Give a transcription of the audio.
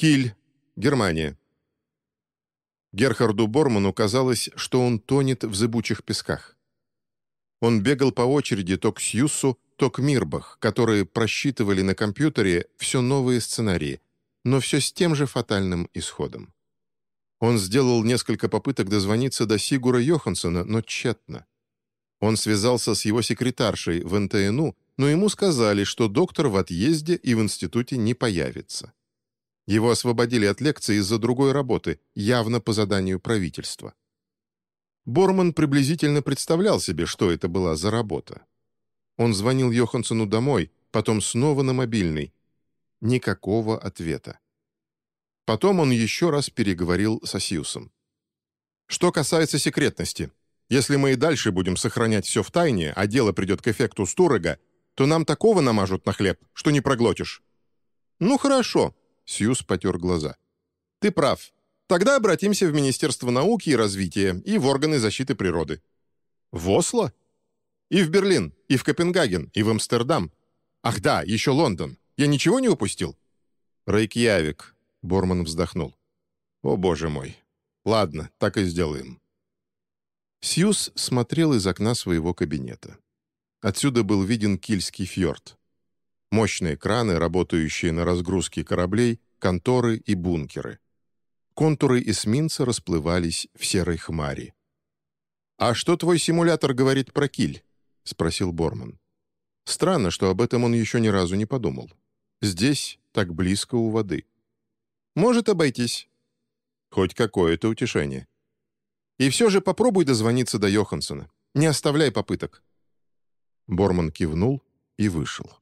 Киль, Германия. Герхарду Борману казалось, что он тонет в зыбучих песках. Он бегал по очереди то к Сьюсу, то к Мирбах, которые просчитывали на компьютере все новые сценарии, но все с тем же фатальным исходом. Он сделал несколько попыток дозвониться до Сигура Йоханссона, но тщетно. Он связался с его секретаршей в НТНУ, но ему сказали, что доктор в отъезде и в институте не появится. Его освободили от лекции из-за другой работы, явно по заданию правительства. Борман приблизительно представлял себе, что это была за работа. Он звонил Йоханссону домой, потом снова на мобильный. Никакого ответа. Потом он еще раз переговорил со Сьюсом. «Что касается секретности, если мы и дальше будем сохранять все в тайне, а дело придет к эффекту Стурага, то нам такого намажут на хлеб, что не проглотишь». «Ну хорошо», Сьюз потер глаза. «Ты прав. Тогда обратимся в Министерство науки и развития и в органы защиты природы». «В Осло?» «И в Берлин, и в Копенгаген, и в Амстердам. Ах да, еще Лондон. Я ничего не упустил?» «Рейкьявик», — Борман вздохнул. «О, боже мой. Ладно, так и сделаем». Сьюз смотрел из окна своего кабинета. Отсюда был виден Кильский фьорд мощные краны, работающие на разгрузке кораблей, конторы и бункеры. Контуры эсминца расплывались в серой хмари. «А что твой симулятор говорит про киль?» — спросил Борман. Странно, что об этом он еще ни разу не подумал. Здесь, так близко у воды. «Может обойтись». Хоть какое-то утешение. «И все же попробуй дозвониться до Йоханссона. Не оставляй попыток». Борман кивнул и вышел.